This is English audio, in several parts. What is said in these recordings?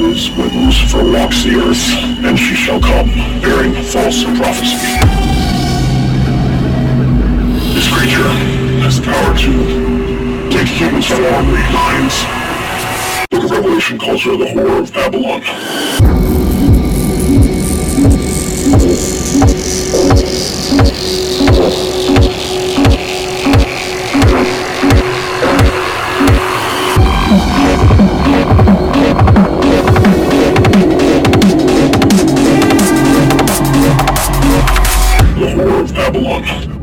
rises when Lucifer walks the earth, and she shall come, bearing false prophecy. This creature has the power to take human form, read minds. Of Revelation calls her the whore of Babylon. Okay.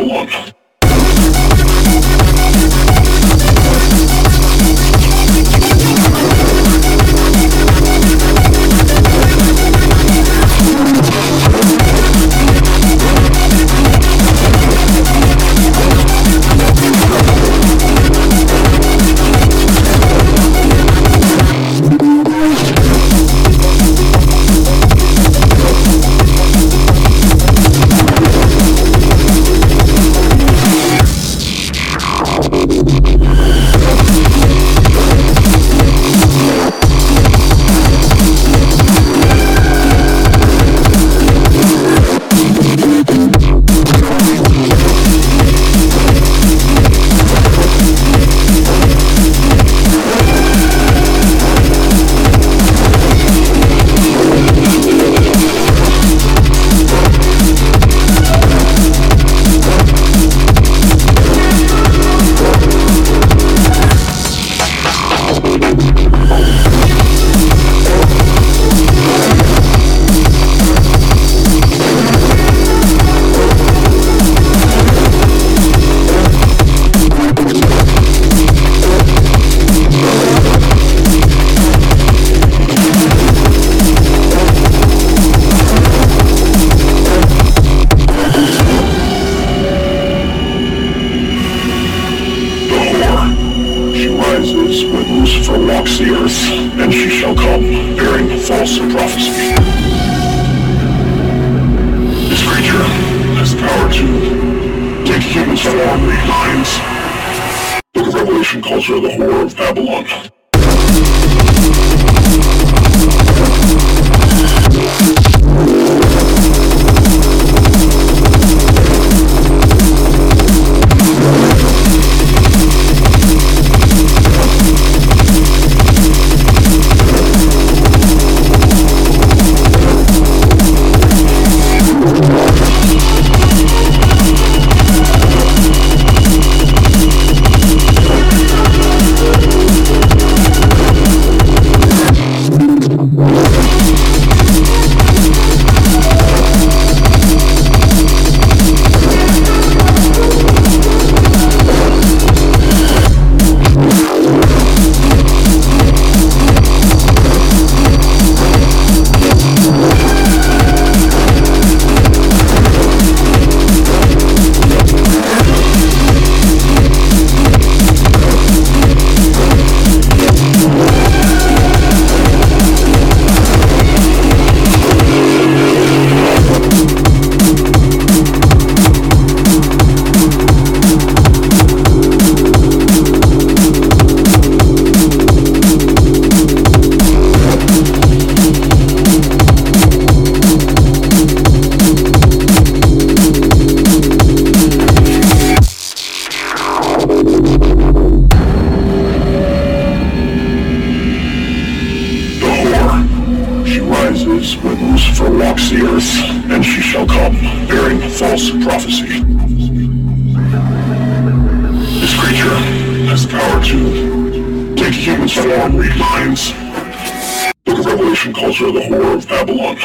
Babylon. Walks the earth, and she shall come, bearing false prophecy. This creature has power to take human form, read minds. Book of Revelation calls her the whore of Babylon. rises when Lucifer walks the earth, and she shall come, bearing false prophecy. This creature has the power to take human's form, read minds. Book of Revelation calls her the whore of Babylon.